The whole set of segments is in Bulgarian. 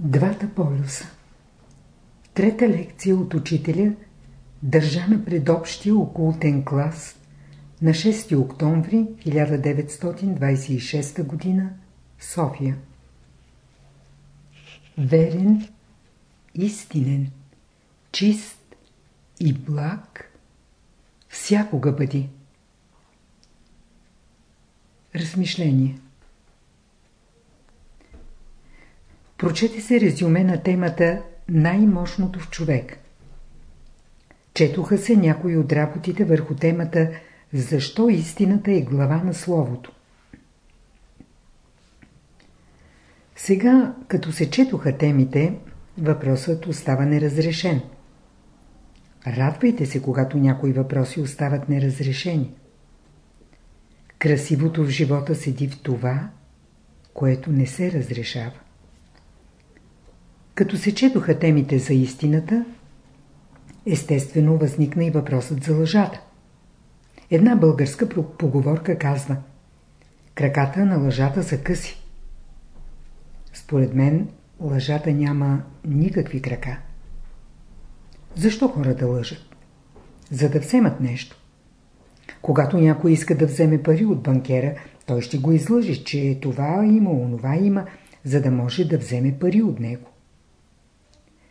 Двата полюса Трета лекция от учителя, държана пред общия окултен клас на 6 октомври 1926 г. София. Верен, истинен, чист и благ всякога бъди. Размишление Прочете се резюме на темата най-мощното в човек. Четоха се някои от работите върху темата Защо истината е глава на Словото. Сега, като се четоха темите, въпросът остава неразрешен. Радвайте се, когато някои въпроси остават неразрешени. Красивото в живота седи в това, което не се разрешава. Като се четоха темите за истината, естествено възникна и въпросът за лъжата. Една българска поговорка казва Краката на лъжата са къси. Според мен лъжата няма никакви крака. Защо хората лъжат? За да вземат нещо. Когато някой иска да вземе пари от банкера, той ще го излъжи, че това има, онова има, за да може да вземе пари от него.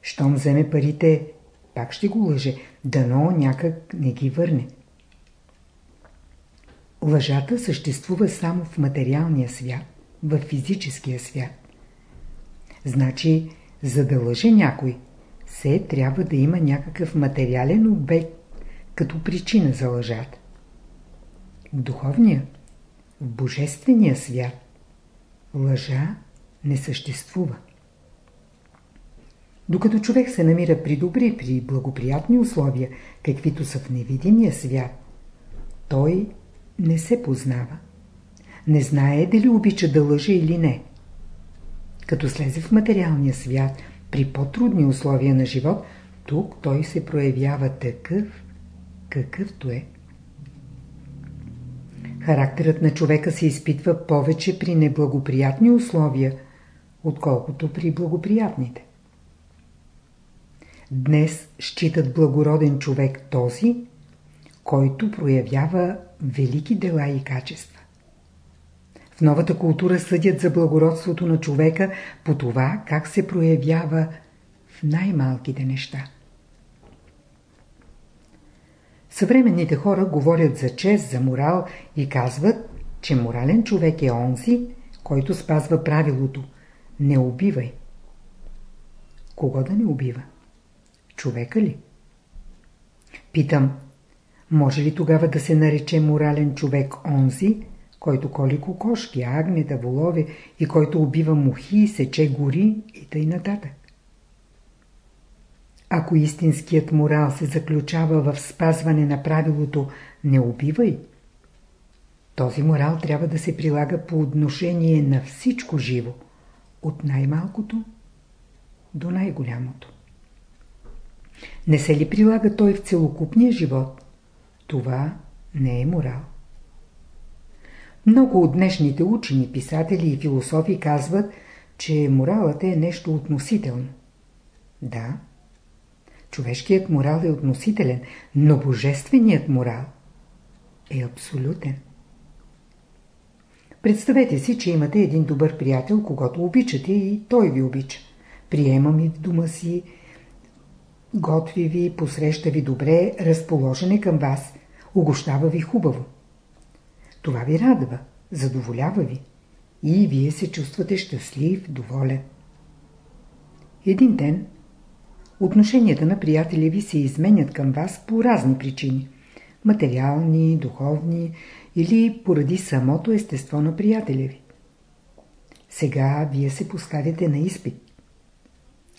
Щом вземе парите, пак ще го лъже, дано някак не ги върне. Лъжата съществува само в материалния свят, в физическия свят. Значи, за да лъже някой, се трябва да има някакъв материален обект като причина за лъжата. В духовния, в божествения свят, лъжа не съществува. Докато човек се намира при добри, при благоприятни условия, каквито са в невидимия свят, той не се познава. Не знае дали обича да лъже или не. Като слезе в материалния свят, при по-трудни условия на живот, тук той се проявява такъв, какъвто е. Характерът на човека се изпитва повече при неблагоприятни условия, отколкото при благоприятните. Днес считат благороден човек този, който проявява велики дела и качества. В новата култура съдят за благородството на човека по това как се проявява в най-малките неща. Съвременните хора говорят за чест, за морал и казват, че морален човек е онзи, който спазва правилото «Не убивай». Кого да не убива? Човека ли? Питам, може ли тогава да се нарече морален човек онзи, който коли кокошки, агнета, волове и който убива мухи, сече гори и тъй нататък? Ако истинският морал се заключава в спазване на правилото «не убивай», този морал трябва да се прилага по отношение на всичко живо, от най-малкото до най-голямото. Не се ли прилага той в целокупния живот? Това не е морал. Много от днешните учени, писатели и философи казват, че моралът е нещо относително. Да, човешкият морал е относителен, но божественият морал е абсолютен. Представете си, че имате един добър приятел, когато обичате и той ви обича. Приема ми в дома си, Готви ви, посреща ви добре, разположен е към вас, угощава ви хубаво. Това ви радва, задоволява ви и вие се чувствате щастлив, доволен. Един ден отношенията на приятели ви се изменят към вас по разни причини – материални, духовни или поради самото естество на приятеля ви. Сега вие се поставяте на изпит.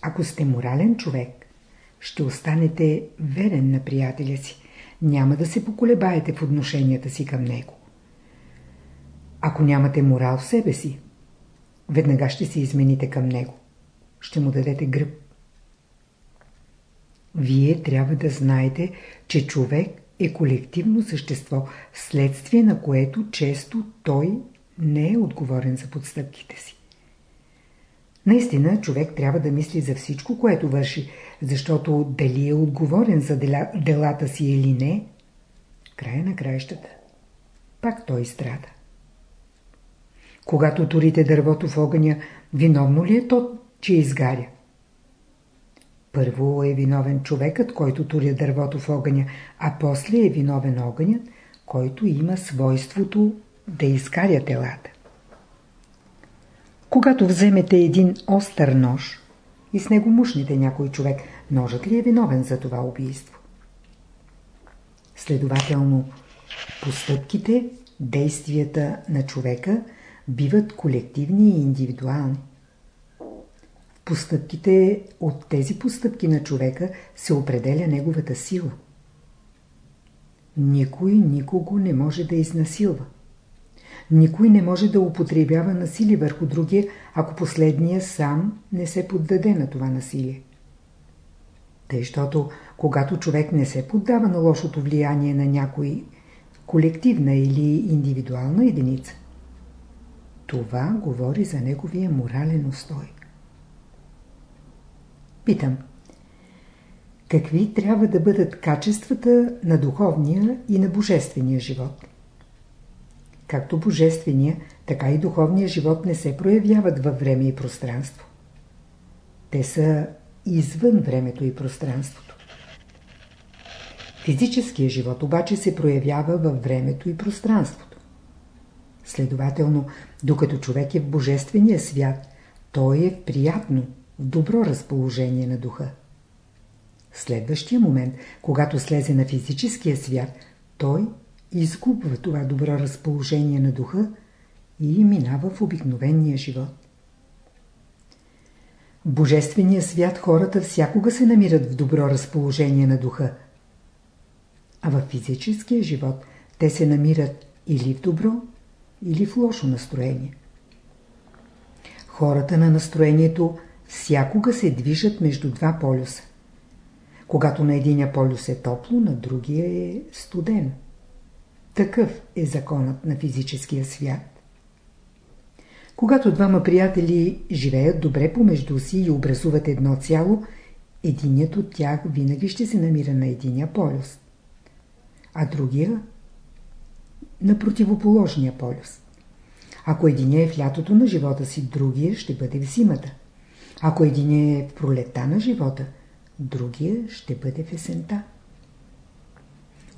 Ако сте морален човек, ще останете верен на приятеля си. Няма да се поколебаете в отношенията си към него. Ако нямате морал в себе си, веднага ще се измените към него. Ще му дадете гръб. Вие трябва да знаете, че човек е колективно същество, вследствие на което често той не е отговорен за подстъпките си. Наистина, човек трябва да мисли за всичко, което върши, защото дали е отговорен за делата си или не, края на краищата, пак той страда. Когато турите дървото в огъня, виновно ли е то, че изгаря? Първо е виновен човекът, който туря дървото в огъня, а после е виновен огънят, който има свойството да изкаря телата. Когато вземете един остър нож и с него мушните някой човек, ножът ли е виновен за това убийство? Следователно, постъпките, действията на човека биват колективни и индивидуални. В постъпките от тези постъпки на човека се определя неговата сила. Никой никого не може да изнасилва. Никой не може да употребява насилие върху другия, ако последния сам не се поддаде на това насилие. Тъй, защото когато човек не се поддава на лошото влияние на някой колективна или индивидуална единица, това говори за неговия морален устой. Питам. Какви трябва да бъдат качествата на духовния и на божествения живот? Както божествения, така и духовния живот не се проявяват във време и пространство. Те са извън времето и пространството. Физическият живот обаче се проявява във времето и пространството. Следователно, докато човек е в божествения свят, той е в приятно, в добро разположение на духа. В следващия момент, когато слезе на физическия свят, той изгубва това добро разположение на духа и минава в обикновения живот. В Божествения свят хората всякога се намират в добро разположение на духа, а в физическия живот те се намират или в добро, или в лошо настроение. Хората на настроението всякога се движат между два полюса. Когато на единия полюс е топло, на другия е студено. Такъв е законът на физическия свят. Когато двама приятели живеят добре помежду си и образуват едно цяло, единият от тях винаги ще се намира на единия полюс, а другия на противоположния полюс. Ако единия е в лятото на живота си, другия ще бъде в зимата. Ако единия е в пролета на живота, другия ще бъде в есента.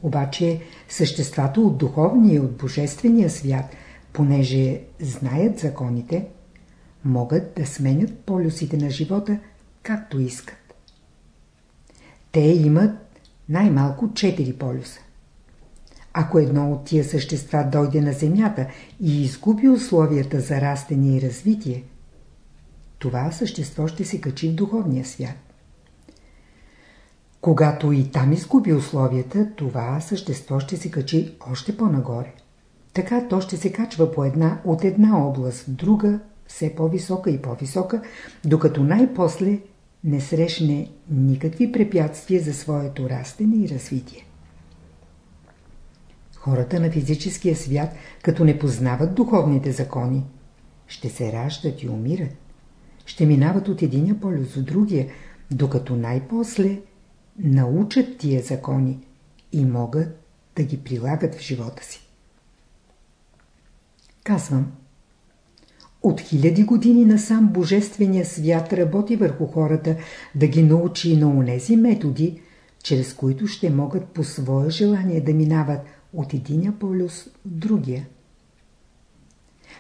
Обаче съществата от духовния и от божествения свят, понеже знаят законите, могат да сменят полюсите на живота както искат. Те имат най-малко четири полюса. Ако едно от тия същества дойде на Земята и изгуби условията за растение и развитие, това същество ще се качи в духовния свят. Когато и там изгуби условията, това същество ще се качи още по-нагоре. Така то ще се качва по една, от една област друга, все по-висока и по-висока, докато най-после не срещне никакви препятствия за своето растене и развитие. Хората на физическия свят, като не познават духовните закони, ще се раждат и умират. Ще минават от единия полюс до другия, докато най-после научат тия закони и могат да ги прилагат в живота си. Казвам, от хиляди години насам Божествения свят работи върху хората да ги научи на онези методи, чрез които ще могат по свое желание да минават от единия полюс в другия.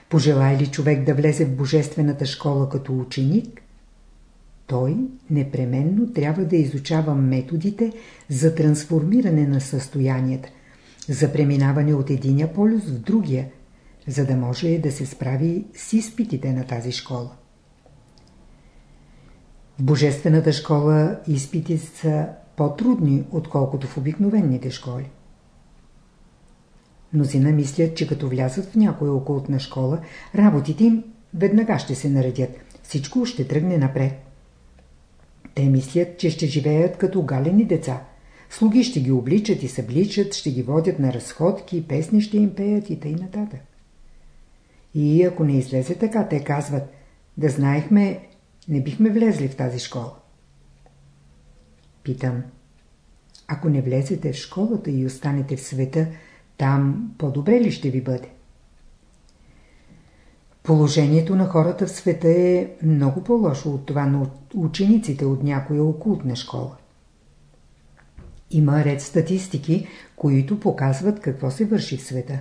Пожелай ли човек да влезе в Божествената школа като ученик, той непременно трябва да изучава методите за трансформиране на състоянията, за преминаване от единия полюс в другия, за да може да се справи с изпитите на тази школа. В Божествената школа изпитите са по-трудни, отколкото в обикновените школи. Мнозина мислят, че като влязат в някоя окултна школа, работите им веднага ще се наредят. Всичко ще тръгне напред. Те мислят, че ще живеят като галени деца. Слуги ще ги обличат и събличат, ще ги водят на разходки, песни ще им пеят и тъй нататък. И ако не излезе така, те казват, Да знаехме, не бихме влезли в тази школа. Питам. Ако не влезете в школата и останете в света, там по-добре ли ще ви бъде? Положението на хората в света е много по-лошо от това на учениците от някоя окултна школа. Има ред статистики, които показват какво се върши в света.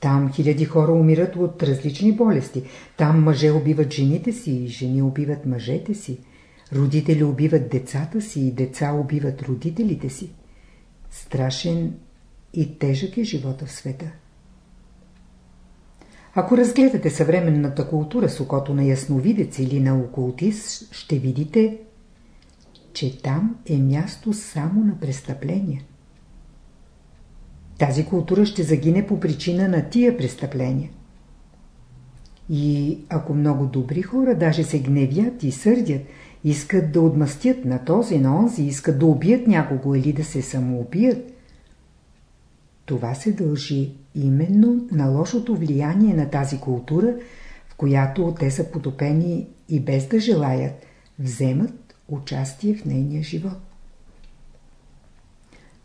Там хиляди хора умират от различни болести. Там мъже убиват жените си и жени убиват мъжете си. Родители убиват децата си и деца убиват родителите си. Страшен и тежък е живота в света. Ако разгледате съвременната култура с окото на ясновидец или на окултист, ще видите, че там е място само на престъпления. Тази култура ще загине по причина на тия престъпления. И ако много добри хора даже се гневят и сърдят, искат да отмъстят на този, на онзи, искат да убият някого или да се самоубият, това се дължи именно на лошото влияние на тази култура, в която те са потопени и без да желаят, вземат участие в нейния живот.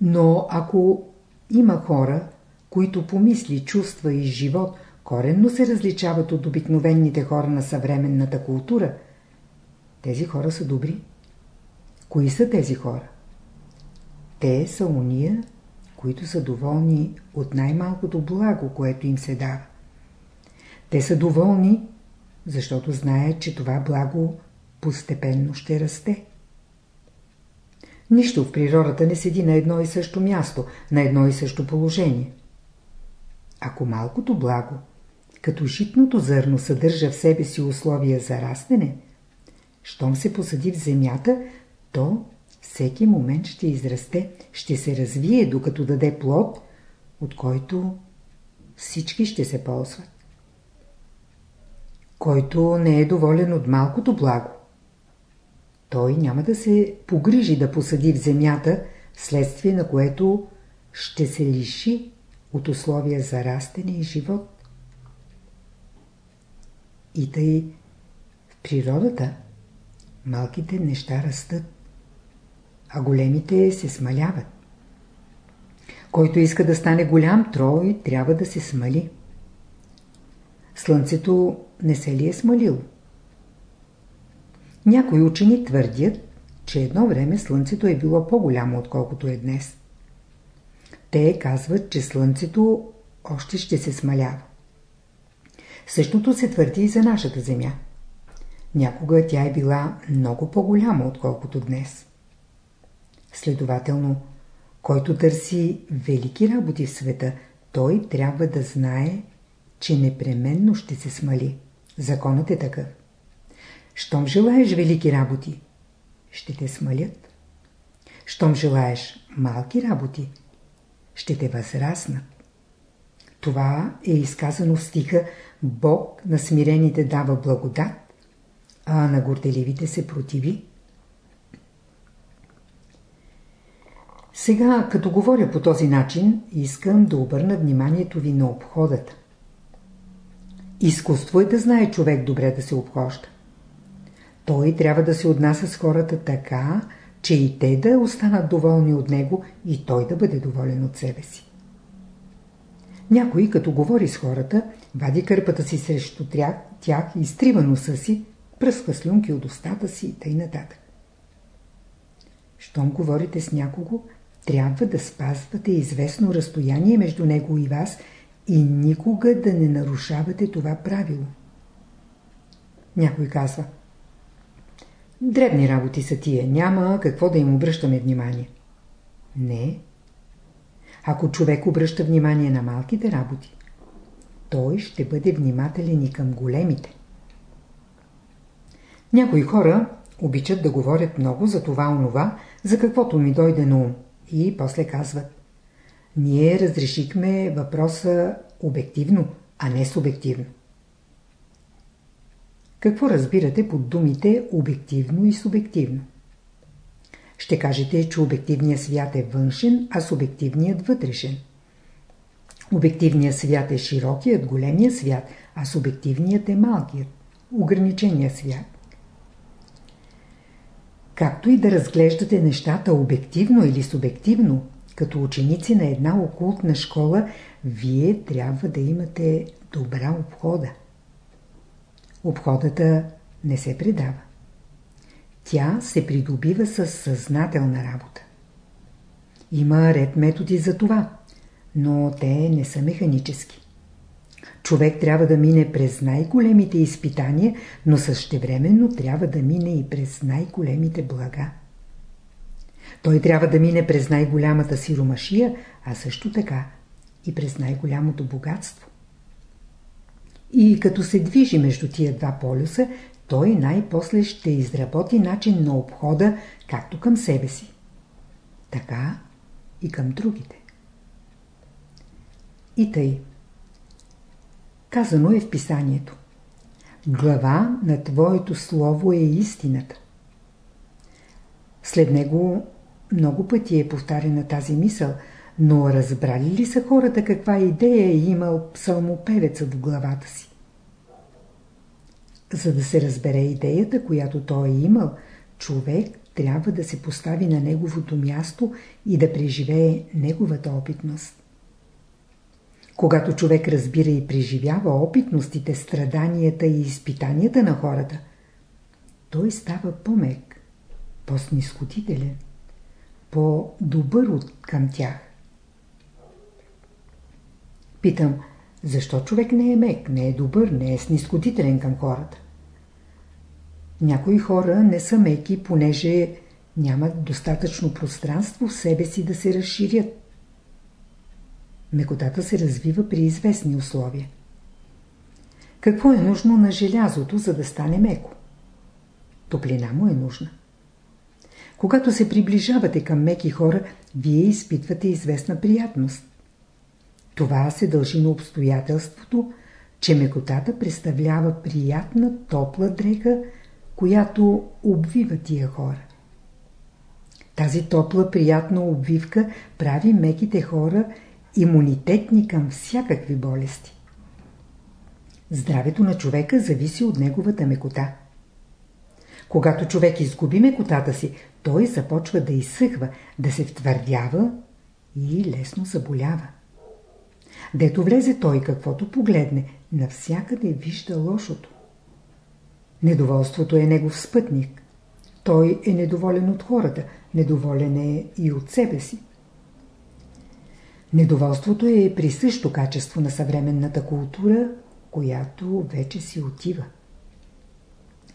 Но ако има хора, които по мисли, чувства и живот коренно се различават от обикновените хора на съвременната култура, тези хора са добри. Кои са тези хора? Те са уния, които са доволни от най-малкото благо, което им се дава. Те са доволни, защото знаят, че това благо постепенно ще расте. Нищо в природата не седи на едно и също място, на едно и също положение. Ако малкото благо, като житното зърно съдържа в себе си условия за растене, щом се посади в земята, то всеки момент ще израсте, ще се развие, докато даде плод, от който всички ще се ползват. Който не е доволен от малкото благо, той няма да се погрижи да посади в земята, вследствие на което ще се лиши от условия за растене и живот. И тъй в природата малките неща растат, а големите се смаляват. Който иска да стане голям трой, трябва да се смали. Слънцето не се ли е смалило? Някои учени твърдят, че едно време Слънцето е било по-голямо, отколкото е днес. Те казват, че Слънцето още ще се смалява. Същото се твърди и за нашата Земя. Някога тя е била много по-голяма, отколкото днес. Следователно, който търси велики работи в света, той трябва да знае, че непременно ще се смали. Законът е такъв. Щом желаеш велики работи, ще те смалят. Щом желаеш малки работи, ще те възраснат. Това е изказано в стиха Бог на смирените дава благодат, а на горделивите се противи. Сега, като говоря по този начин, искам да обърна вниманието ви на обходата. Изкуство е да знае човек добре да се обхожда. Той трябва да се отнася с хората така, че и те да останат доволни от него и той да бъде доволен от себе си. Някой, като говори с хората, вади кърпата си срещу тях, тях изтрива носа си, пръсква слюнки от устата си и нататък. Щом говорите с някого, трябва да спазвате известно разстояние между него и вас и никога да не нарушавате това правило. Някой казва – Дребни работи са тия, няма какво да им обръщаме внимание. Не. Ако човек обръща внимание на малките работи, той ще бъде внимателен и към големите. Някои хора обичат да говорят много за това онова, за каквото ми дойде на ум. И после казват. Ние разрешихме въпроса обективно, а не субективно. Какво разбирате под думите обективно и субективно? Ще кажете, че обективният свят е външен, а субективният вътрешен. Обективният свят е широкият, големия свят, а субективният е малкият, ограничения свят. Както и да разглеждате нещата обективно или субективно, като ученици на една окултна школа, вие трябва да имате добра обхода. Обходата не се предава. Тя се придобива с съзнателна работа. Има ред методи за това, но те не са механически. Човек трябва да мине през най-големите изпитания, но същевременно трябва да мине и през най-големите блага. Той трябва да мине през най-голямата сиромашия, а също така и през най-голямото богатство. И като се движи между тия два полюса, той най-после ще изработи начин на обхода както към себе си, така и към другите. И тъй. Казано е в писанието. Глава на Твоето Слово е истината. След него много пъти е повтарена тази мисъл, но разбрали ли са хората каква идея е имал псалмопевецът в главата си? За да се разбере идеята, която той е имал, човек трябва да се постави на неговото място и да преживее неговата опитност. Когато човек разбира и преживява опитностите, страданията и изпитанията на хората, той става по-мек, по-снисходителен, по-добър към тях. Питам, защо човек не е мек, не е добър, не е снисходителен към хората? Някои хора не са меки, понеже нямат достатъчно пространство в себе си да се разширят. Мекотата се развива при известни условия. Какво е нужно на желязото, за да стане меко? Топлина му е нужна. Когато се приближавате към меки хора, вие изпитвате известна приятност. Това се дължи на обстоятелството, че мекотата представлява приятна топла дреха, която обвива тия хора. Тази топла, приятна обвивка прави меките хора имунитетни към всякакви болести. Здравето на човека зависи от неговата мекота. Когато човек изгуби мекотата си, той започва да изсъхва, да се втвърдява и лесно заболява. Дето влезе той каквото погледне, навсякъде вижда лошото. Недоволството е негов спътник. Той е недоволен от хората, недоволен е и от себе си. Недоволството е присъщо качество на съвременната култура, която вече си отива.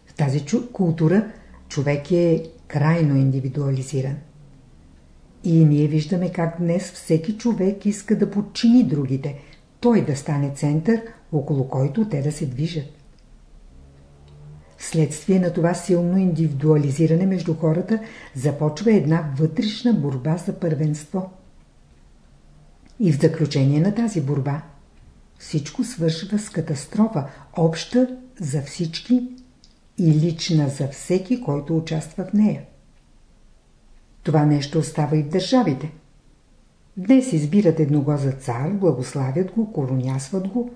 В тази култура човек е крайно индивидуализиран. И ние виждаме как днес всеки човек иска да подчини другите, той да стане център, около който те да се движат. Вследствие на това силно индивидуализиране между хората започва една вътрешна борба за първенство. И в заключение на тази борба всичко свършва с катастрофа, обща за всички и лична за всеки, който участва в нея. Това нещо остава и в държавите. Днес избират едного за цар, благославят го, коронясват го,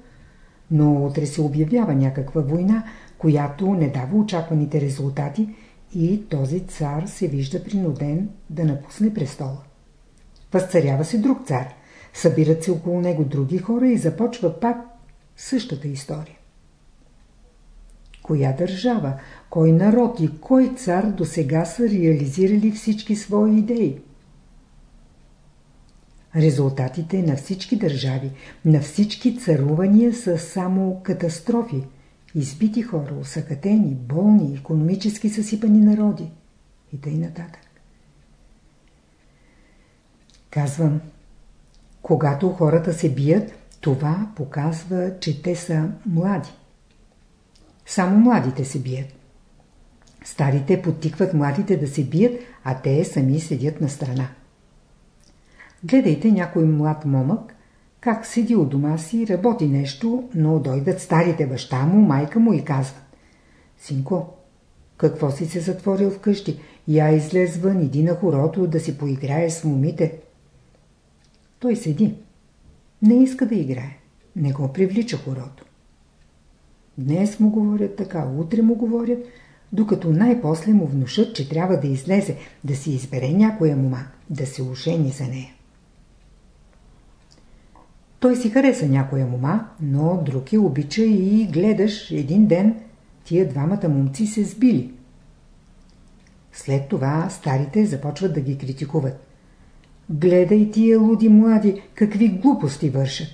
но утре се обявява някаква война, която не дава очакваните резултати и този цар се вижда принуден да напусне престола. Възцарява се друг цар, събират се около него други хора и започва пак същата история. Коя държава, кой народ и кой цар до сега са реализирали всички свои идеи? Резултатите на всички държави, на всички царувания са само катастрофи, избити хора, усъкатени, болни, економически съсипани народи и тъй нататък. Казвам, когато хората се бият, това показва, че те са млади. Само младите се бият. Старите подтикват младите да се бият, а те сами седят на страна. Гледайте някой млад момък, как седи у дома си, работи нещо, но дойдат старите баща му, майка му и казват. Синко, какво си се затворил вкъщи? Я излез вън, иди на хорото да си поиграеш с момите. Той седи. Не иска да играе. Не го привлича хорото. Днес му говорят така, утре му говорят, докато най-после му внушат, че трябва да излезе, да си избере някоя мума, да се ожени за нея. Той си хареса някоя мума, но друг я обича и гледаш един ден тия двамата момци се сбили. След това старите започват да ги критикуват. Гледай тия луди млади, какви глупости вършат.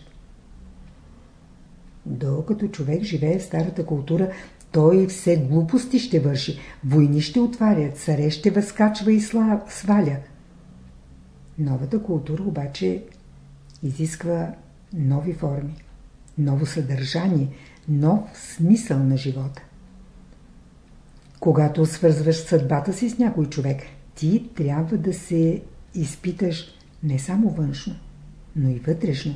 Докато човек живее в старата култура, той все глупости ще върши, войни ще отварят, царе ще възкачва и сваля. Новата култура обаче изисква нови форми, ново съдържание, нов смисъл на живота. Когато свързваш съдбата си с някой човек, ти трябва да се изпиташ не само външно, но и вътрешно.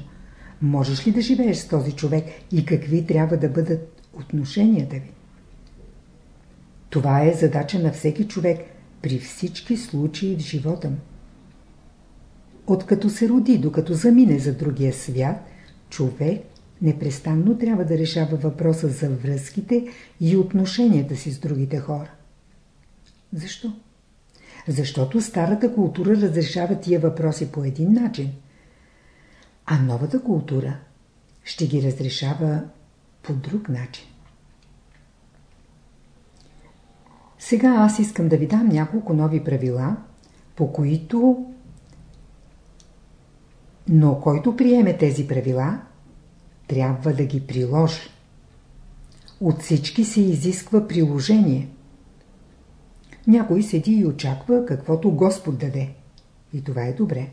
Можеш ли да живееш с този човек и какви трябва да бъдат отношенията ви? Това е задача на всеки човек при всички случаи в живота му. Откато се роди, докато замине за другия свят, човек непрестанно трябва да решава въпроса за връзките и отношенията си с другите хора. Защо? Защото старата култура разрешава тия въпроси по един начин, а новата култура ще ги разрешава по друг начин. Сега аз искам да ви дам няколко нови правила, по които но който приеме тези правила, трябва да ги приложи. От всички се изисква приложение. Някой седи и очаква каквото Господ даде. И това е добре.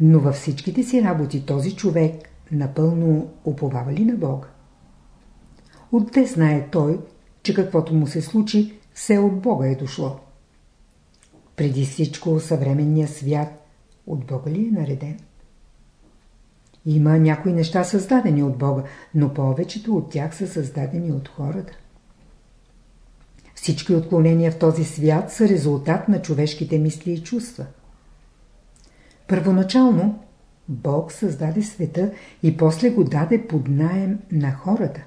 Но във всичките си работи този човек напълно уповава ли на Бога? Отде знае той, че каквото му се случи, все от Бога е дошло. Преди всичко съвременния свят от Бога ли е нареден? Има някои неща създадени от Бога, но повечето от тях са създадени от хората. Всички отклонения в този свят са резултат на човешките мисли и чувства. Първоначално Бог създаде света и после го даде под наем на хората.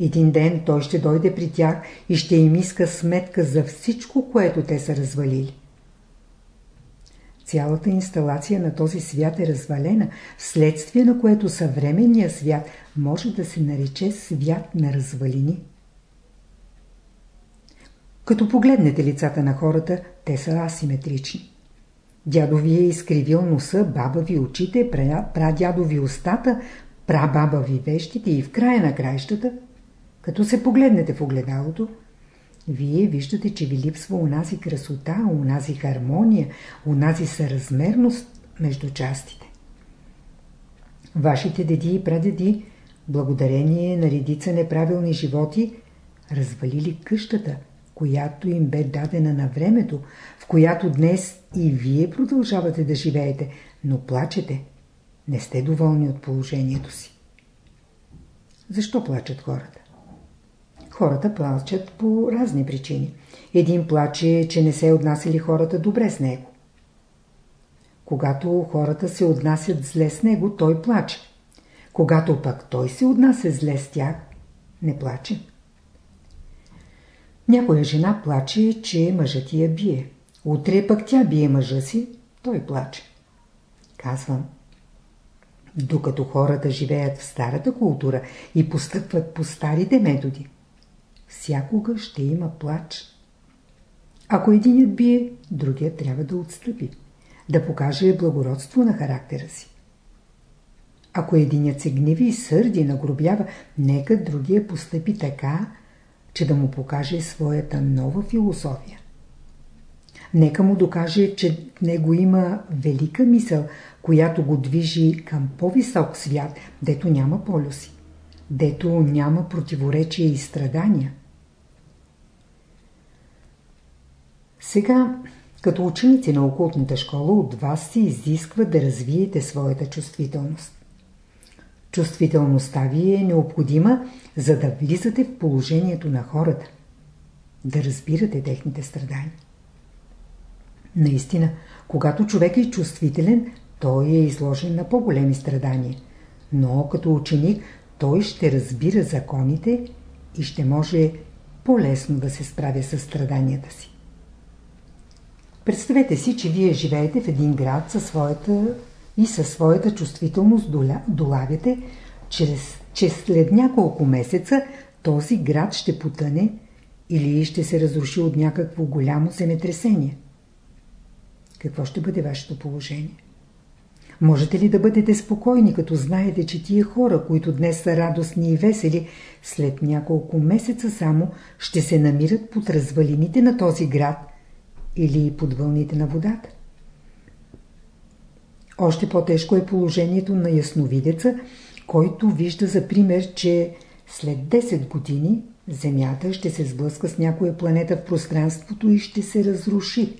Един ден той ще дойде при тях и ще им иска сметка за всичко, което те са развалили. Цялата инсталация на този свят е развалена, вследствие на което съвременният свят може да се нарече свят на развалини. Като погледнете лицата на хората, те са асиметрични. Дядо ви е изкривил носа, баба ви очите, прадядо ви устата, прабаба ви вещите и в края на краищата, като се погледнете в огледалото, вие виждате, че ви липсва унази красота, унази хармония, унази съразмерност между частите. Вашите деди и прадеди, благодарение на редица неправилни животи, развалили къщата, която им бе дадена на времето, в която днес и вие продължавате да живеете, но плачете. Не сте доволни от положението си. Защо плачат хората? Хората плачат по разни причини. Един плаче, че не се отнасяли хората добре с него. Когато хората се отнасят зле с него, той плаче. Когато пък той се отнася зле с тях, не плаче. Някоя жена плаче, че мъжът я бие. Утре пък тя бие мъжа си, той плаче. Казвам, докато хората живеят в старата култура и постъпват по старите методи, всякога ще има плач. Ако единият бие, другият трябва да отстъпи, да покаже благородство на характера си. Ако единият се гневи и сърди, нагробява, нека другия постъпи така, че да му покаже своята нова философия. Нека му докаже, че в него има велика мисъл, която го движи към по-висок свят, дето няма полюси, дето няма противоречия и страдания. Сега, като ученици на окултната школа, от вас се изисква да развиете своята чувствителност. Чувствителността ви е необходима, за да влизате в положението на хората, да разбирате техните страдания. Наистина, когато човек е чувствителен, той е изложен на по-големи страдания. Но като ученик, той ще разбира законите и ще може по-лесно да се справя с страданията си. Представете си, че вие живеете в един град със своята и със своята чувствителност долавяте, чрез, че след няколко месеца този град ще потъне или ще се разруши от някакво голямо земетресение. Какво ще бъде вашето положение? Можете ли да бъдете спокойни, като знаете, че тия хора, които днес са радостни и весели, след няколко месеца само ще се намират под развалините на този град или под вълните на водата? Още по-тежко е положението на ясновидеца, който вижда за пример, че след 10 години Земята ще се сблъска с някоя планета в пространството и ще се разруши.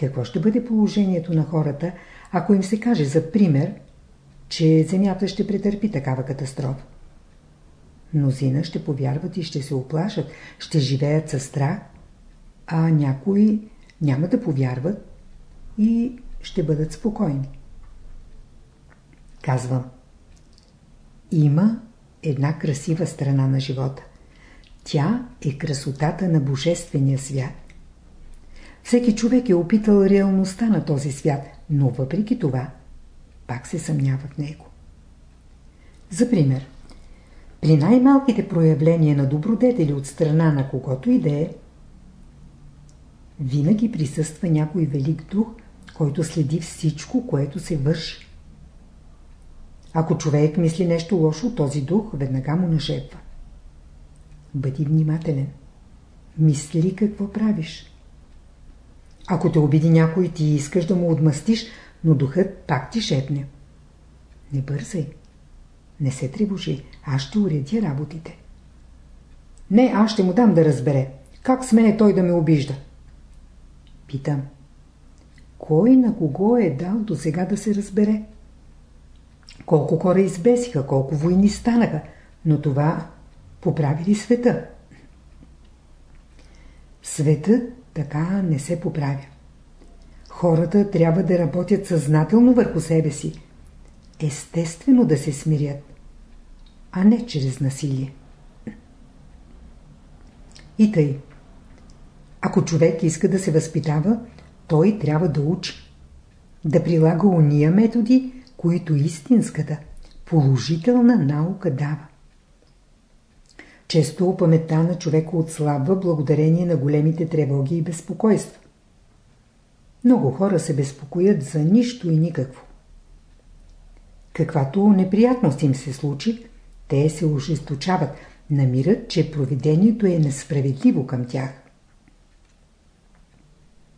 Какво ще бъде положението на хората, ако им се каже за пример, че Земята ще претърпи такава катастрофа? Мнозина ще повярват и ще се оплашат, ще живеят със страх, а някои няма да повярват и ще бъдат спокойни. Казвам, има една красива страна на живота. Тя е красотата на Божествения свят. Всеки човек е опитал реалността на този свят, но въпреки това пак се съмнява в него. За пример, при най-малките проявления на добродетели от страна на когото и да е, винаги присъства някой велик дух, който следи всичко, което се върши. Ако човек мисли нещо лошо, този дух веднага му нашепва. Бъди внимателен. Мисли какво правиш. Ако те обиди някой, ти искаш да му отмъстиш, но духът пак ти шепне. Не бързай. Не се тревожи. Аз ще уредя работите. Не, аз ще му дам да разбере. Как смее той да ме обижда? Питам. Кой на кого е дал до сега да се разбере? Колко хора избесиха, колко войни станаха, но това поправи ли света? Светът така не се поправя. Хората трябва да работят съзнателно върху себе си. Естествено да се смирят, а не чрез насилие. И тъй. Ако човек иска да се възпитава, той трябва да учи. Да прилага уния методи, които истинската, положителна наука дава. Често паметта на човека отслабва благодарение на големите тревоги и безпокойства. Много хора се безпокоят за нищо и никакво. Каквато неприятност им се случи, те се ожесточават, намират, че провидението е несправедливо към тях.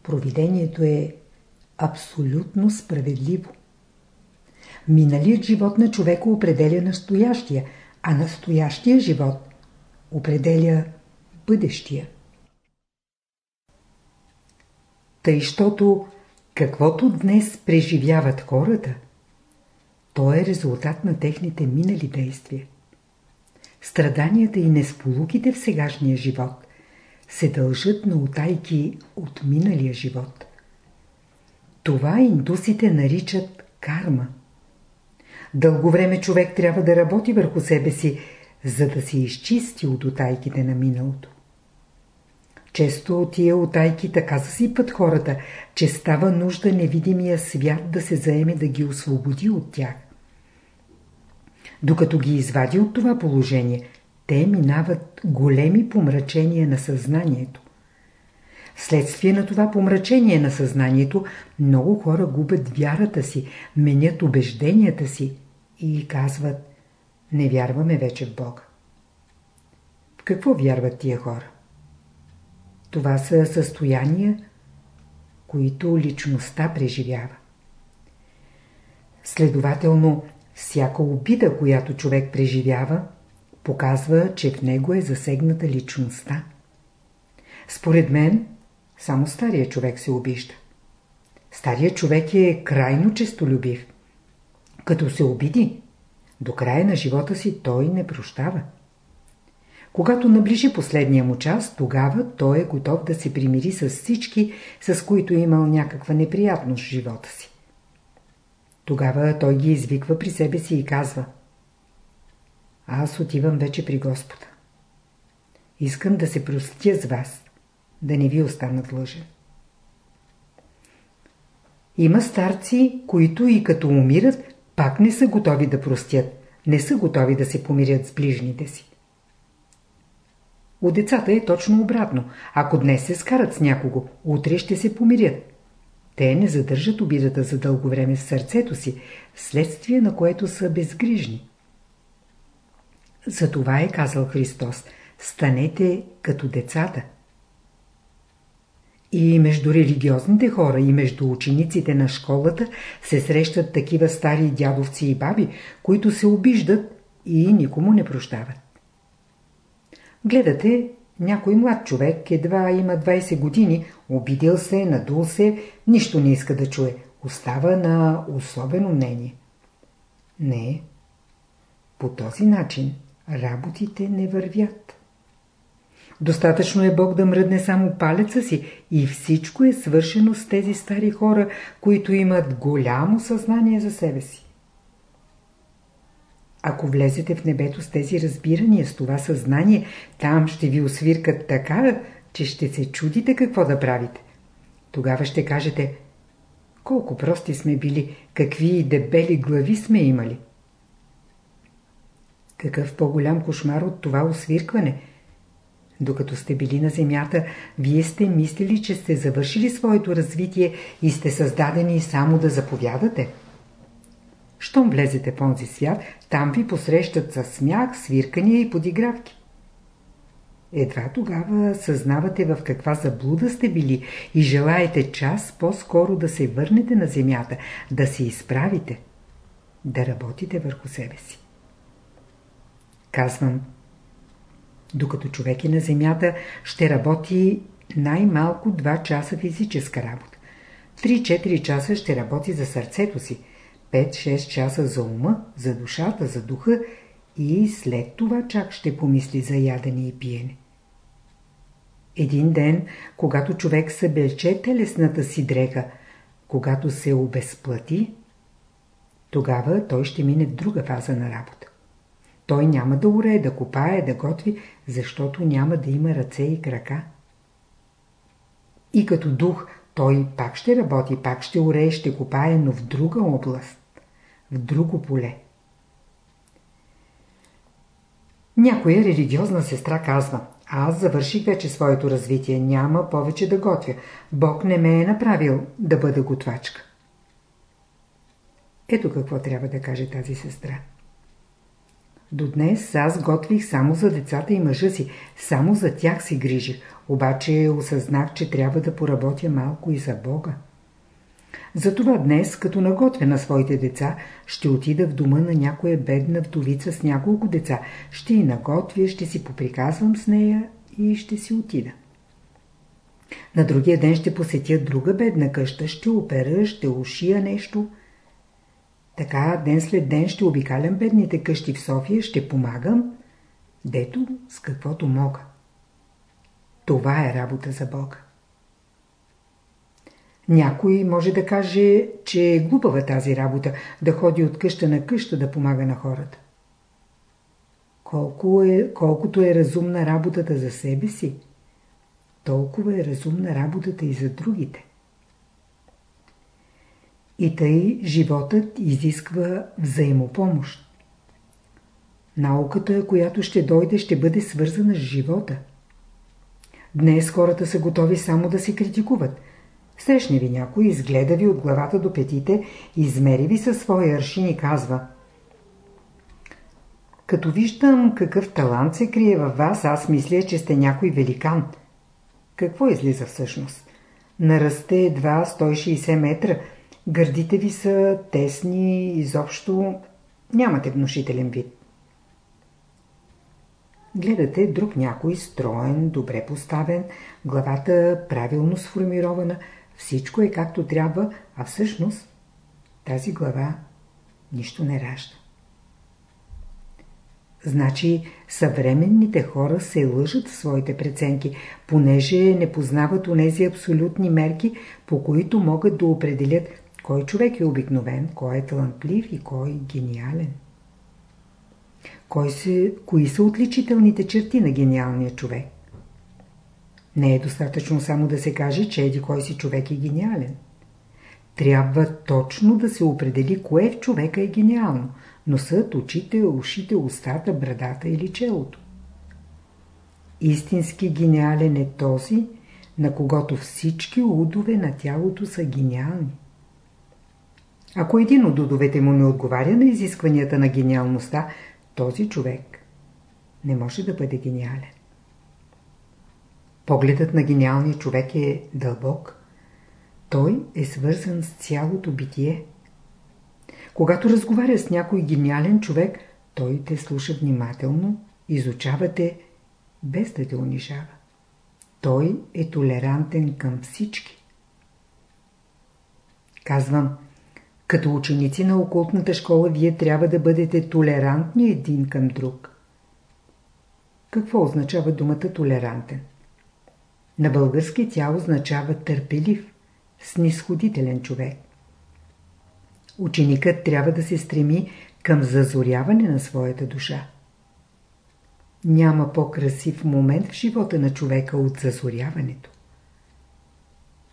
Провидението е абсолютно справедливо. Миналият живот на човека определя настоящия, а настоящия живот определя бъдещия. Тъй, щото каквото днес преживяват хората, то е резултат на техните минали действия. Страданията и несполуките в сегашния живот се дължат на утайки от миналия живот. Това индусите наричат карма. Дълго време човек трябва да работи върху себе си, за да се изчисти от отайките на миналото. Често от тия отайки така засипат хората, че става нужда невидимия свят да се заеме да ги освободи от тях. Докато ги извади от това положение, те минават големи помрачения на съзнанието. Вследствие на това помрачение на съзнанието, много хора губят вярата си, менят убежденията си и казват не вярваме вече в Бога. В какво вярват тия хора? Това са състояния, които личността преживява. Следователно, всяка обида, която човек преживява, показва, че в него е засегната личността. Според мен, само стария човек се обижда. Стария човек е крайно честолюбив. Като се обиди, до края на живота си той не прощава. Когато наближи последния му час, тогава той е готов да се примири с всички, с които е имал някаква неприятност в живота си. Тогава той ги извиква при себе си и казва Аз отивам вече при Господа. Искам да се простя с вас, да не ви остана длъжен. Има старци, които и като умират, пак не са готови да простят, не са готови да се помирят с ближните си. У децата е точно обратно. Ако днес се скарат с някого, утре ще се помирят. Те не задържат обидата за дълго време в сърцето си, следствие на което са безгрижни. Затова е казал Христос, станете като децата. И между религиозните хора и между учениците на школата се срещат такива стари дядовци и баби, които се обиждат и никому не прощават. Гледате, някой млад човек, едва има 20 години, обидил се, надул се, нищо не иска да чуе. Остава на особено мнение. Не. По този начин работите не вървят. Достатъчно е Бог да мръдне само палеца си и всичко е свършено с тези стари хора, които имат голямо съзнание за себе си. Ако влезете в небето с тези разбирания, с това съзнание, там ще ви освиркат така, че ще се чудите какво да правите. Тогава ще кажете, колко прости сме били, какви дебели глави сме имали. Какъв по-голям кошмар от това освиркване? Докато сте били на земята, вие сте мислили, че сте завършили своето развитие и сте създадени само да заповядате. Щом влезете в онзи свят, там ви посрещат с смях, свиркания и подигравки. Едва тогава съзнавате в каква заблуда сте били и желаете час по-скоро да се върнете на земята, да се изправите, да работите върху себе си. Казвам, докато човек е на земята, ще работи най-малко 2 часа физическа работа. 3-4 часа ще работи за сърцето си, 5-6 часа за ума, за душата, за духа и след това чак ще помисли за ядене и пиене. Един ден, когато човек събелче телесната си дреха, когато се обезплати, тогава той ще мине в друга фаза на работа. Той няма да урее, да копае, да готви, защото няма да има ръце и крака. И като дух той пак ще работи, пак ще урее, ще копае, но в друга област, в друго поле. Някоя религиозна сестра казва, аз завърших вече своето развитие, няма повече да готвя. Бог не ме е направил да бъда готвачка. Ето какво трябва да каже тази сестра. До днес аз готвих само за децата и мъжа си, само за тях си грижих, обаче осъзнах, че трябва да поработя малко и за Бога. Затова днес, като наготвя на своите деца, ще отида в дома на някоя бедна вдовица с няколко деца, ще и наготвя, ще си поприказвам с нея и ще си отида. На другия ден ще посетя друга бедна къща, ще опера, ще ушия нещо – така ден след ден ще обикалям бедните къщи в София, ще помагам, дето с каквото мога. Това е работа за Бога. Някой може да каже, че е глупава тази работа, да ходи от къща на къща да помага на хората. Колко е, колкото е разумна работата за себе си, толкова е разумна работата и за другите. И тъй животът изисква взаимопомощ. Науката, която ще дойде, ще бъде свързана с живота. Днес хората са готови само да се критикуват. Срещне ви някой, изгледа ви от главата до петите, измери ви със своя аршин и казва Като виждам какъв талант се крие във вас, аз мисля, че сте някой великан. Какво излиза всъщност? Нарасте едва 160 метра – Гърдите ви са тесни, изобщо нямате внушителен вид. Гледате друг някой строен, добре поставен, главата правилно сформирована, всичко е както трябва, а всъщност тази глава нищо не ражда. Значи съвременните хора се лъжат в своите преценки, понеже не познават онези абсолютни мерки, по които могат да определят кой човек е обикновен, кой е талантлив и кой е гениален. кой се, кои са отличителните черти на гениалния човек. Не е достатъчно само да се каже, че еди кой си човек е гениален. Трябва точно да се определи кое в човека е гениално – носът, очите, ушите, устата, брадата или челото. Истински гениален е този, на когото всички удове на тялото са гениални. Ако един от удовете му не отговаря на изискванията на гениалността, този човек не може да бъде гениален. Погледът на гениалния човек е дълбок. Той е свързан с цялото битие. Когато разговаря с някой гениален човек, той те слуша внимателно, изучава те, без да те унижава. Той е толерантен към всички. Казвам, като ученици на окултната школа вие трябва да бъдете толерантни един към друг. Какво означава думата толерантен? На български тя означава търпелив, снисходителен човек. Ученикът трябва да се стреми към зазоряване на своята душа. Няма по-красив момент в живота на човека от зазоряването.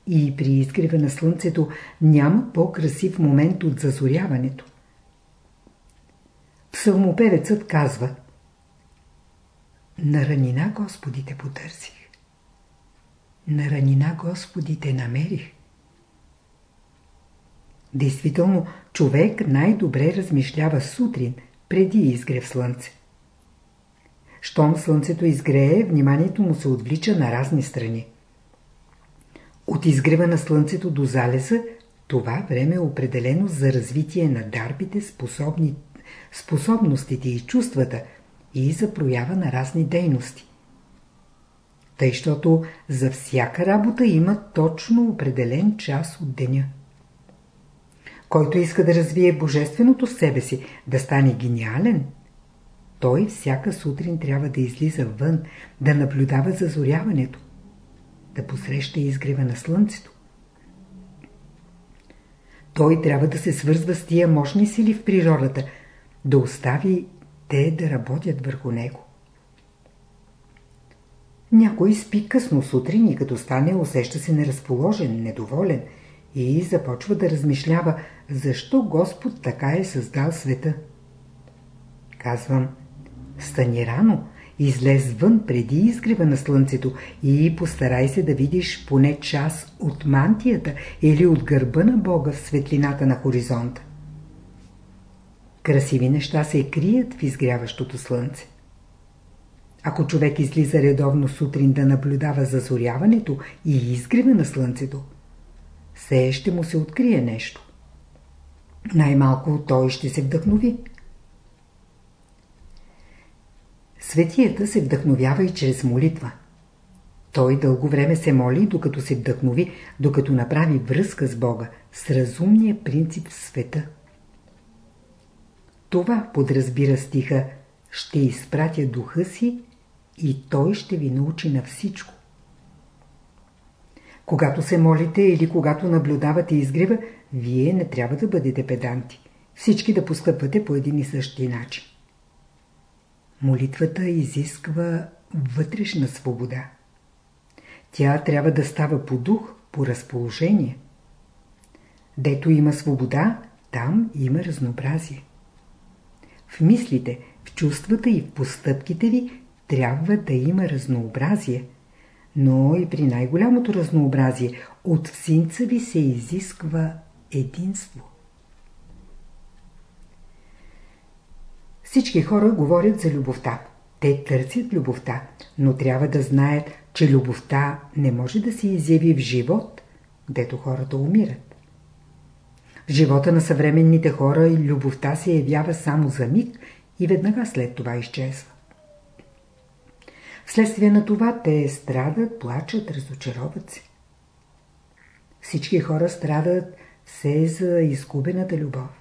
И при изгрева на слънцето няма по-красив момент от зазоряването. Псалмопевецът казва На ранина Господите потърсих. На ранина Господите намерих. Действително, човек най-добре размишлява сутрин, преди изгрев слънце. Щом слънцето изгрее, вниманието му се отвлича на разни страни. От изгрева на слънцето до залеза, това време е определено за развитие на дарбите, способни, способностите и чувствата и за проява на разни дейности. Тъй, защото за всяка работа има точно определен час от деня. Който иска да развие божественото в себе си, да стане гениален, той всяка сутрин трябва да излиза вън, да наблюдава зазоряването, да посреща изгрева на слънцето. Той трябва да се свързва с тия мощни сили в природата, да остави те да работят върху него. Някой спи късно сутрин и като стане усеща се неразположен, недоволен и започва да размишлява защо Господ така е създал света. Казвам, стани рано, излез вън преди изгрева на слънцето и постарай се да видиш поне час от мантията или от гърба на Бога в светлината на хоризонта. Красиви неща се крият в изгряващото слънце. Ако човек излиза редовно сутрин да наблюдава зазоряването и изгрева на слънцето, все ще му се открие нещо. Най-малко той ще се вдъхнови. Светията се вдъхновява и чрез молитва. Той дълго време се моли, докато се вдъхнови, докато направи връзка с Бога, с разумния принцип в света. Това подразбира стиха «Ще изпратя духа си и той ще ви научи на всичко». Когато се молите или когато наблюдавате изгрева, вие не трябва да бъдете педанти. Всички да постъпвате по един и същи начин. Молитвата изисква вътрешна свобода. Тя трябва да става по дух, по разположение. Дето има свобода, там има разнообразие. В мислите, в чувствата и в постъпките ви трябва да има разнообразие, но и при най-голямото разнообразие от всинца ви се изисква единство. Всички хора говорят за любовта. Те търсят любовта, но трябва да знаят, че любовта не може да се изяви в живот, дето хората умират. В живота на съвременните хора любовта се явява само за миг и веднага след това изчезва. Вследствие на това те страдат, плачат, разочароват се. Всички хора страдат все за изгубената любов.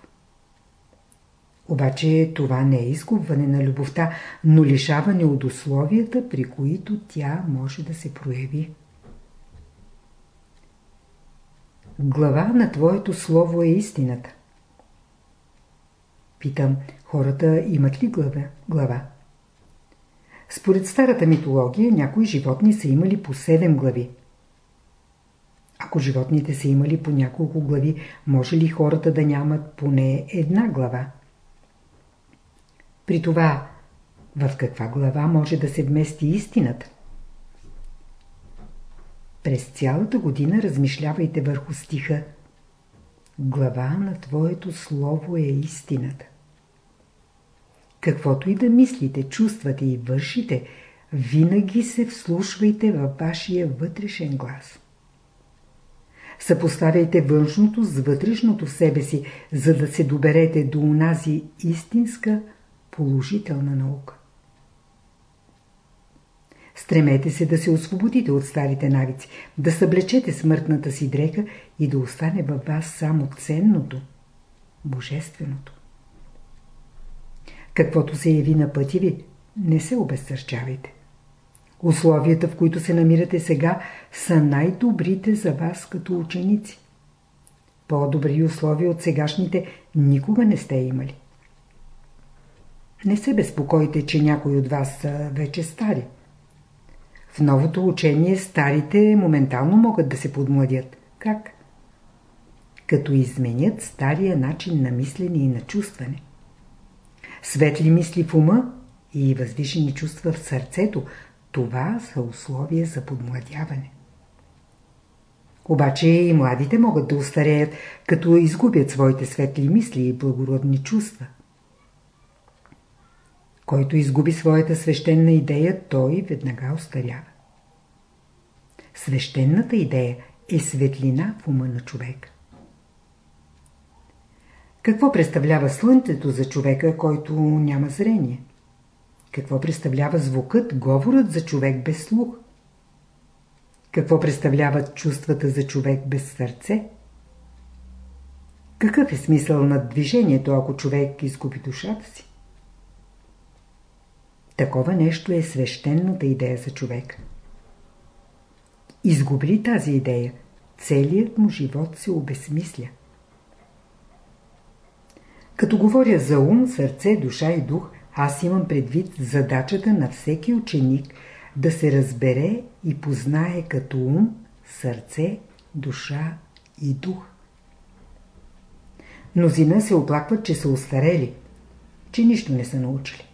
Обаче това не е изгубване на любовта, но лишаване от условията, при които тя може да се прояви. Глава на Твоето Слово е истината. Питам, хората имат ли глава? глава? Според старата митология, някои животни са имали по 7 глави. Ако животните са имали по няколко глави, може ли хората да нямат поне една глава? При това, в каква глава може да се вмести истината? През цялата година размишлявайте върху стиха. Глава на Твоето Слово е истината. Каквото и да мислите, чувствате и вършите, винаги се вслушвайте във вашия вътрешен глас. Съпоставяйте външното с вътрешното в себе си, за да се доберете до унази истинска положителна наука. Стремете се да се освободите от старите навици, да съблечете смъртната си дрека и да остане във вас само ценното, божественото. Каквото се яви на пъти ви, не се обезсърчавайте. Условията, в които се намирате сега, са най-добрите за вас като ученици. По-добри условия от сегашните никога не сте имали. Не се безпокойте, че някои от вас са вече стари. В новото учение старите моментално могат да се подмладят. Как? Като изменят стария начин на мислене и на чувстване. Светли мисли в ума и възвишени чувства в сърцето – това са условия за подмладяване. Обаче и младите могат да устареят, като изгубят своите светли мисли и благородни чувства. Който изгуби своята свещена идея, той веднага устарява. Свещената идея е светлина в ума на човека. Какво представлява слънцето за човека, който няма зрение? Какво представлява звукът, говорът за човек без слух? Какво представляват чувствата за човек без сърце? Какъв е смисъл на движението, ако човек изгуби душата си? Такова нещо е свещената идея за човек. Изгуби ли тази идея, целият му живот се обесмисля. Като говоря за ум, сърце, душа и дух, аз имам предвид задачата на всеки ученик да се разбере и познае като ум, сърце, душа и дух. Мнозина се оплакват, че са устарели, че нищо не са научили.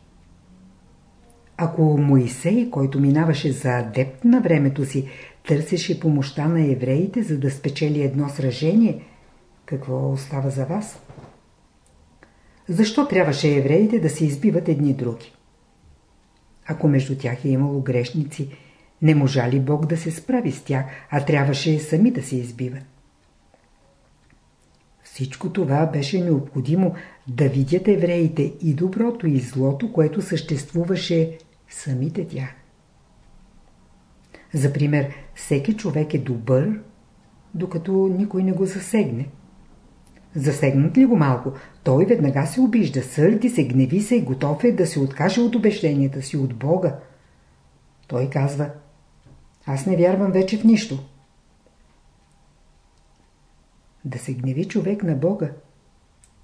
Ако Моисей, който минаваше за адепт на времето си, търсеше помощта на евреите, за да спечели едно сражение, какво остава за вас? Защо трябваше евреите да се избиват едни други? Ако между тях е имало грешници, не можа ли Бог да се справи с тях, а трябваше сами да се избиват? Всичко това беше необходимо да видят евреите и доброто и злото, което съществуваше самите тях. За пример, всеки човек е добър, докато никой не го засегне. Засегнат ли го малко, той веднага се обижда, сърди се, гневи се и готов е да се откаже от убежденията си от Бога. Той казва, аз не вярвам вече в нищо. Да се гневи човек на Бога,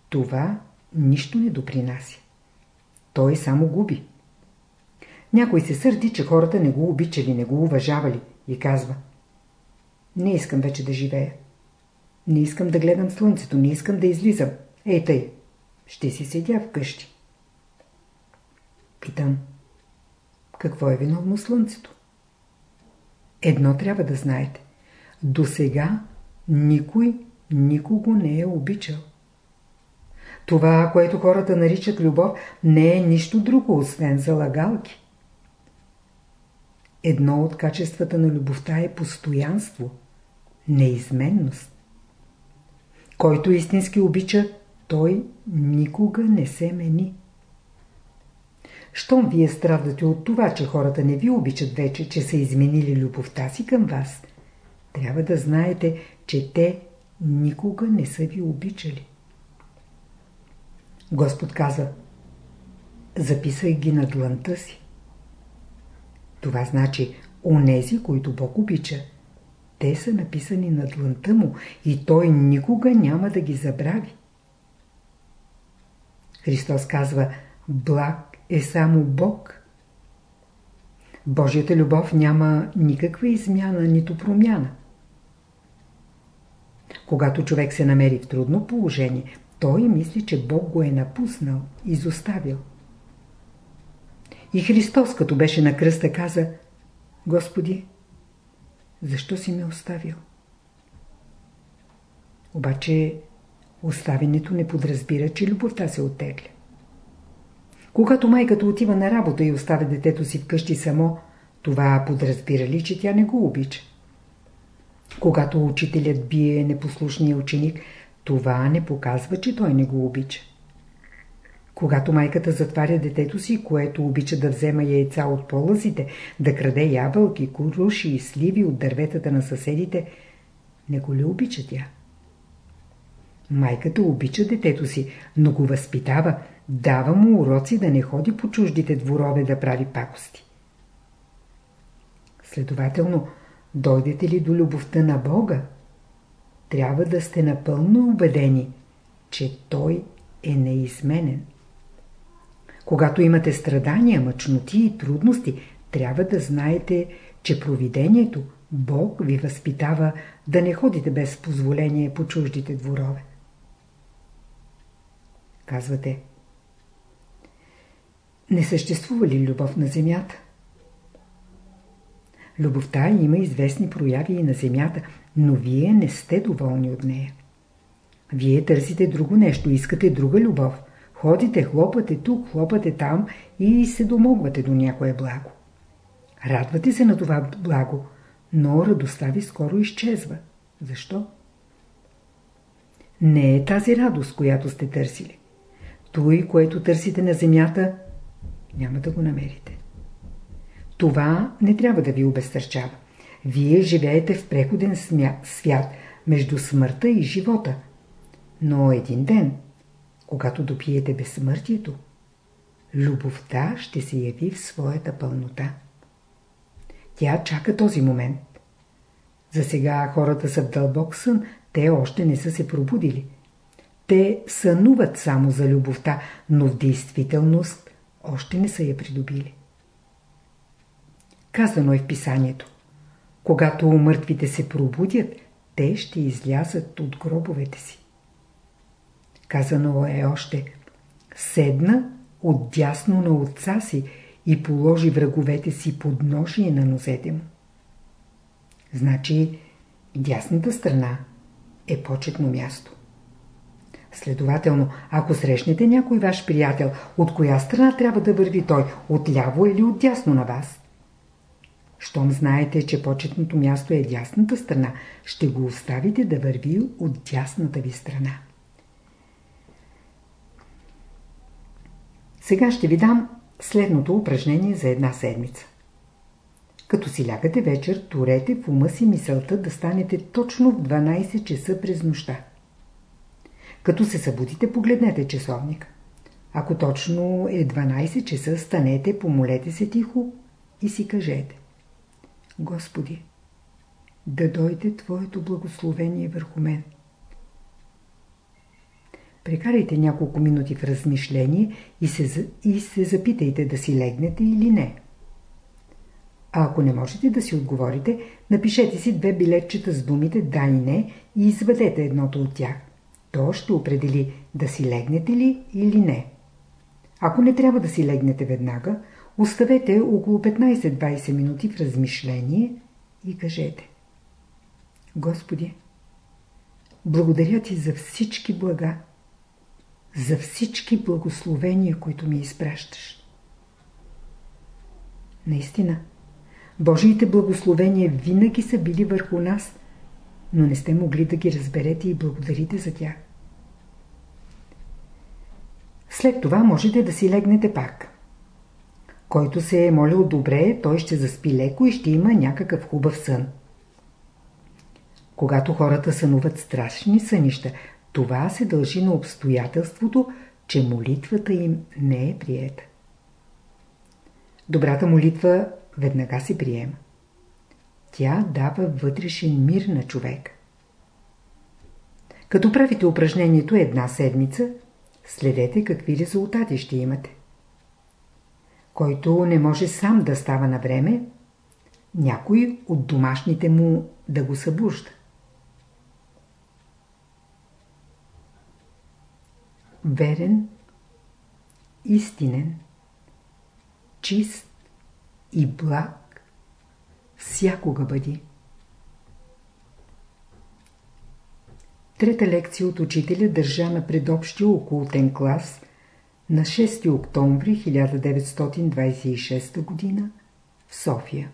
това нищо не допринася. Той само губи. Някой се сърди, че хората не го обичали, не го уважавали и казва Не искам вече да живея. Не искам да гледам слънцето, не искам да излизам. Ей тъй, ще си седя вкъщи. Питам, какво е виновно слънцето? Едно трябва да знаете. До сега никой никого не е обичал. Това, което хората наричат любов, не е нищо друго, освен залагалки. Едно от качествата на любовта е постоянство, неизменност. Който истински обича, той никога не се мени. Щом вие страдате от това, че хората не ви обичат вече, че са изменили любовта си към вас, трябва да знаете, че те никога не са ви обичали. Господ каза, записай ги на дланта си. Това значи, онези, които Бог обича, те са написани на дланта му и той никога няма да ги забрави. Христос казва, благ е само Бог. Божията любов няма никаква измяна, нито промяна. Когато човек се намери в трудно положение, той мисли, че Бог го е напуснал, изоставил. И Христос, като беше на кръста, каза Господи, защо си ме оставил? Обаче оставянето не подразбира, че любовта се оттегля. Когато майката отива на работа и оставя детето си вкъщи само, това подразбира ли, че тя не го обича? Когато учителят бие непослушния ученик, това не показва, че той не го обича. Когато майката затваря детето си, което обича да взема яйца от полъзите, да краде ябълки, куруши и сливи от дърветата на съседите, не го ли обича тя? Майката обича детето си, но го възпитава, дава му уроци да не ходи по чуждите дворове да прави пакости. Следователно, дойдете ли до любовта на Бога, трябва да сте напълно убедени, че Той е неизменен. Когато имате страдания, мъчноти и трудности, трябва да знаете, че провидението, Бог ви възпитава да не ходите без позволение по чуждите дворове. Казвате, не съществува ли любов на земята? Любовта има известни прояви и на земята, но вие не сте доволни от нея. Вие търсите друго нещо, искате друга любов. Ходите, хлопате тук, хлопате там и се домогвате до някое благо. Радвате се на това благо, но радостта ви скоро изчезва. Защо? Не е тази радост, която сте търсили. Той, което търсите на земята, няма да го намерите. Това не трябва да ви обезтърчава. Вие живеете в преходен свят между смъртта и живота. Но един ден, когато допиете безсмъртието, любовта ще се яви в своята пълнота. Тя чака този момент. За сега хората са в дълбок сън, те още не са се пробудили. Те сънуват само за любовта, но в действителност още не са я придобили. Казано е в писанието. Когато мъртвите се пробудят, те ще излязат от гробовете си. Казано е още Седна отдясно на отца си и положи враговете си под ножие на нозете му. Значи, дясната страна е почетно място. Следователно, ако срещнете някой ваш приятел, от коя страна трябва да върви той, от ляво или от дясно на вас? Щом знаете, че почетното място е дясната страна, ще го оставите да върви от дясната ви страна. Сега ще ви дам следното упражнение за една седмица. Като си лягате вечер, турете в ума си мисълта да станете точно в 12 часа през нощта. Като се събудите, погледнете часовник. Ако точно е 12 часа, станете, помолете се тихо и си кажете. Господи, да дойде Твоето благословение върху мен. Прекарайте няколко минути в размишление и се, и се запитайте да си легнете или не. А ако не можете да си отговорите, напишете си две билетчета с думите да и не и изведете едното от тях. То ще определи да си легнете ли или не. Ако не трябва да си легнете веднага, оставете около 15-20 минути в размишление и кажете Господи, благодаря Ти за всички блага, за всички благословения, които ми изпращаш. Наистина, Божиите благословения винаги са били върху нас, но не сте могли да ги разберете и благодарите за тях. След това можете да си легнете пак. Който се е молил добре, той ще заспи леко и ще има някакъв хубав сън. Когато хората сънуват страшни сънища, това се дължи на обстоятелството, че молитвата им не е приета. Добрата молитва веднага се приема. Тя дава вътрешен мир на човек. Като правите упражнението една седмица, следете какви резултати ще имате. Който не може сам да става на време, някой от домашните му да го събужда. Верен, истинен, чист и благ всякога бъди. Трета лекция от учителя държа на предобщия окултен клас на 6 октомври 1926 г. в София.